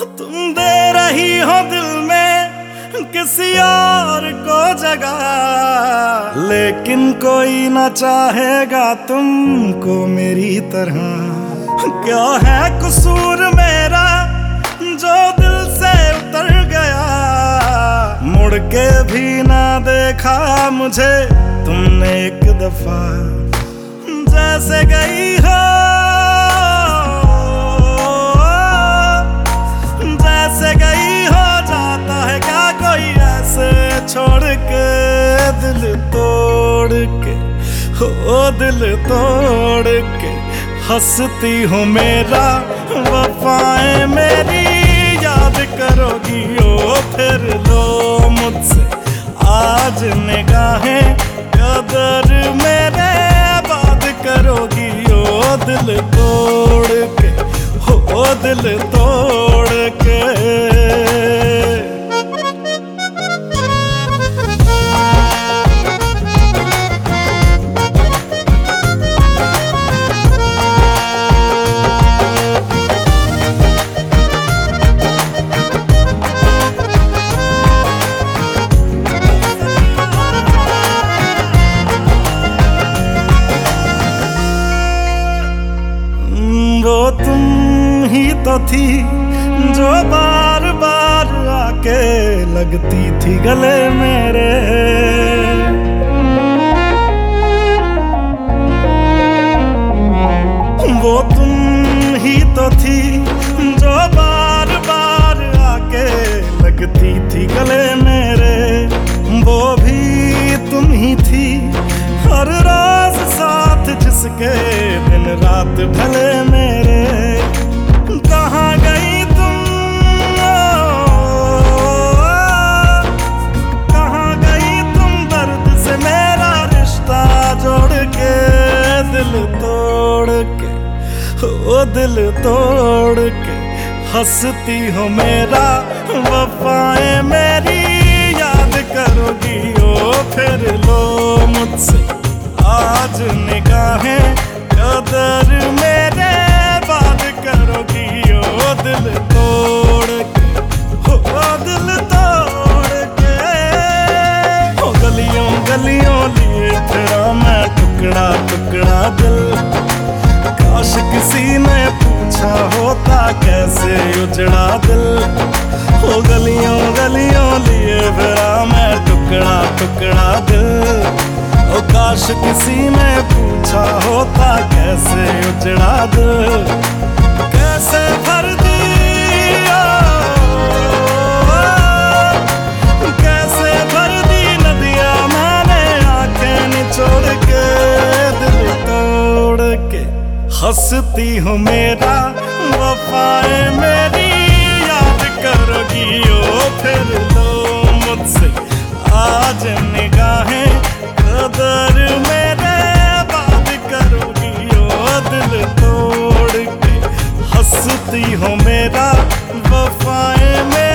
तुम दे रही हो दिल में किसी और को जगा लेकिन कोई ना चाहेगा तुमको मेरी तरह। क्या है कसूर मेरा जो दिल से उतर गया? मुड़ के भी ना देखा मुझे तुमने एक दफ़ा। जैसे गई हो छोड़ के दिल तोड़ के हो दिल तोड़ के हंसती हूँ मेरा, वफाएँ मेरी, याद करोगी ओ फिर लो मुझसे, आज निगाहें, कदर मेरे बात करोगी ओ दिल तोड़ के हो दिल तोड़ तो थी, जो बार बार आके लगती थी गले मेरे। वो तुम ही तो थी, जो बार बार आके लगती थी गले मेरे। वो भी तुम ही थी, हर रोज साथ जिसके दिन रात ढले ओ दिल तोड़ के हंसती हो मेरा, वफाएँ मेरी। याद करोगी, ओ फिर लो मुझसे। आज निगाहें, कदर मेरे। बात करोगी, ओ दिल तोड़ के। ओ दिल कैसे उजड़ा दिल? ओ गलियों गलियों लिए फिरा मैं टुकड़ा टुकड़ा दिल। ओ काश किसी ने पूछा होता कैसे उजड़ा दिल? कैसे भर कैसे भर दी नदिया मैंने के, दिल तोड़ के। हंसती हूँ मेरा वफाएँ मेरी, याद करोगी ओ फिर लो मुझसे आज निगाहें, कदर मेरे बात करोगी ओ दिल तोड़ के हंसती हो मेरा, वफाएँ मेरी।